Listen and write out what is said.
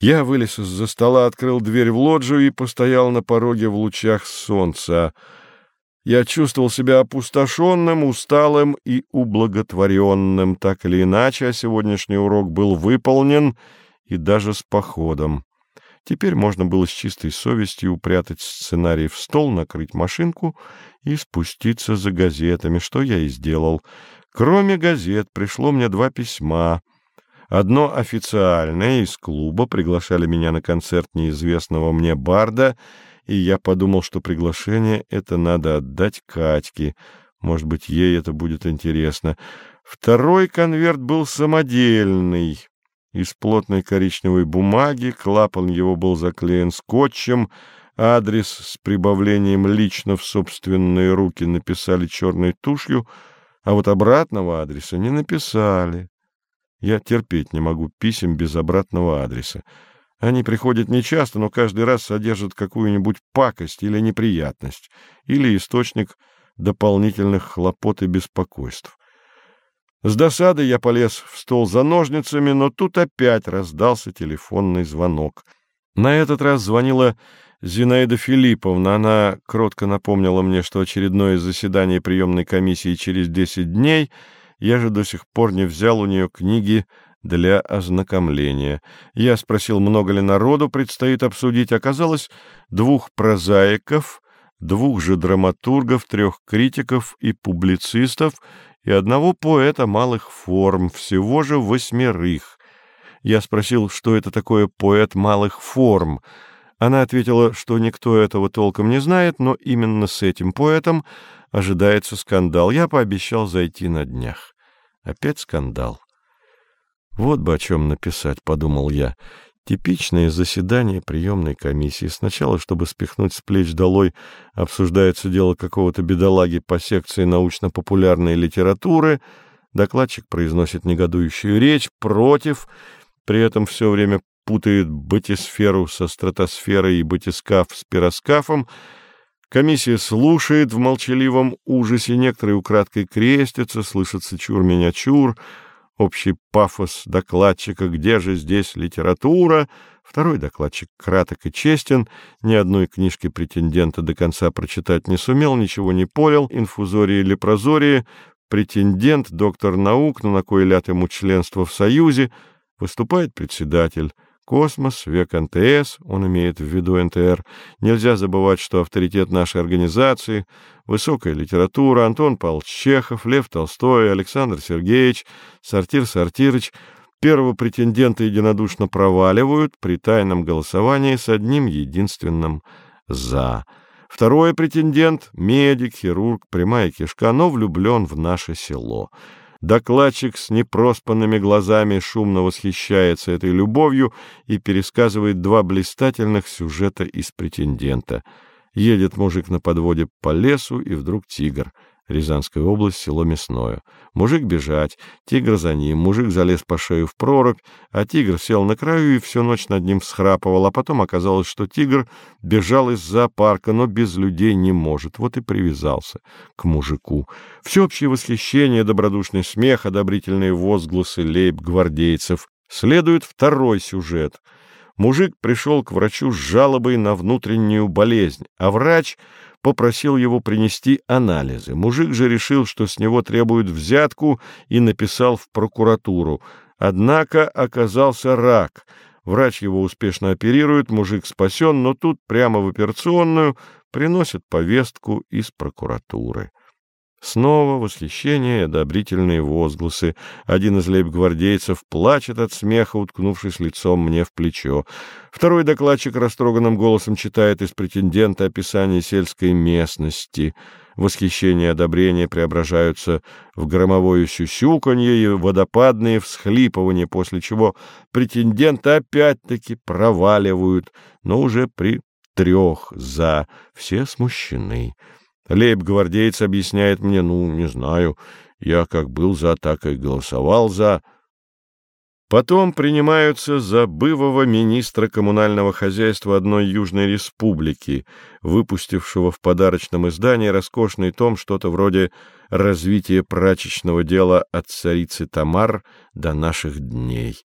Я вылез из-за стола, открыл дверь в лоджию и постоял на пороге в лучах солнца. Я чувствовал себя опустошенным, усталым и ублаготворенным. Так или иначе, а сегодняшний урок был выполнен и даже с походом. Теперь можно было с чистой совестью упрятать сценарий в стол, накрыть машинку и спуститься за газетами, что я и сделал. Кроме газет пришло мне два письма — Одно официальное из клуба приглашали меня на концерт неизвестного мне барда, и я подумал, что приглашение это надо отдать Катьке. Может быть, ей это будет интересно. Второй конверт был самодельный, из плотной коричневой бумаги, клапан его был заклеен скотчем, адрес с прибавлением «лично в собственные руки» написали черной тушью, а вот обратного адреса не написали. Я терпеть не могу писем без обратного адреса. Они приходят нечасто, но каждый раз содержат какую-нибудь пакость или неприятность, или источник дополнительных хлопот и беспокойств. С досадой я полез в стол за ножницами, но тут опять раздался телефонный звонок. На этот раз звонила Зинаида Филипповна. Она кротко напомнила мне, что очередное заседание приемной комиссии через десять дней — я же до сих пор не взял у нее книги для ознакомления. Я спросил, много ли народу предстоит обсудить. Оказалось, двух прозаиков, двух же драматургов, трех критиков и публицистов и одного поэта малых форм, всего же восьмерых. Я спросил, что это такое поэт малых форм. Она ответила, что никто этого толком не знает, но именно с этим поэтом ожидается скандал. Я пообещал зайти на днях. Опять скандал. Вот бы о чем написать, подумал я. Типичное заседание приемной комиссии. Сначала, чтобы спихнуть с плеч долой, обсуждается дело какого-то бедолаги по секции научно-популярной литературы. Докладчик произносит негодующую речь против, при этом все время путает батисферу со стратосферой и батискаф с пироскафом, Комиссия слушает в молчаливом ужасе, некоторые украдкой крестятся, слышится чур меня чур, общий пафос докладчика «Где же здесь литература?» Второй докладчик краток и честен, ни одной книжки претендента до конца прочитать не сумел, ничего не понял, инфузории или прозории, претендент, доктор наук, но на кой ляд ему членство в Союзе, выступает председатель. Космос, век НТС, он имеет в виду НТР. Нельзя забывать, что авторитет нашей организации, высокая литература, Антон Павлович Чехов, Лев Толстой, Александр Сергеевич, Сортир Сортирыч первого претендента единодушно проваливают при тайном голосовании с одним единственным «за». Второй претендент — медик, хирург, прямая кишка, но влюблен в наше село — Докладчик с непроспанными глазами шумно восхищается этой любовью и пересказывает два блистательных сюжета из «Претендента». Едет мужик на подводе по лесу, и вдруг тигр — Рязанская область, село Мясное. Мужик бежать, тигр за ним, мужик залез по шею в прорубь, а тигр сел на краю и всю ночь над ним схрапывал, а потом оказалось, что тигр бежал из зоопарка, но без людей не может, вот и привязался к мужику. Всеобщее восхищение, добродушный смех, одобрительные возгласы лейб-гвардейцев. Следует второй сюжет. Мужик пришел к врачу с жалобой на внутреннюю болезнь, а врач попросил его принести анализы. Мужик же решил, что с него требуют взятку, и написал в прокуратуру. Однако оказался рак. Врач его успешно оперирует, мужик спасен, но тут прямо в операционную приносят повестку из прокуратуры. Снова восхищение и одобрительные возгласы. Один из лейб-гвардейцев плачет от смеха, уткнувшись лицом мне в плечо. Второй докладчик растроганным голосом читает из претендента описание сельской местности. Восхищение и одобрение преображаются в громовое сюсюканье и водопадные всхлипывания, после чего претенденты опять-таки проваливают, но уже при трех «за». Все смущены. Лейб-гвардеец объясняет мне, ну, не знаю, я как был за, так и голосовал за. Потом принимаются за бывого министра коммунального хозяйства одной Южной Республики, выпустившего в подарочном издании роскошный том что-то вроде «Развитие прачечного дела от царицы Тамар до наших дней».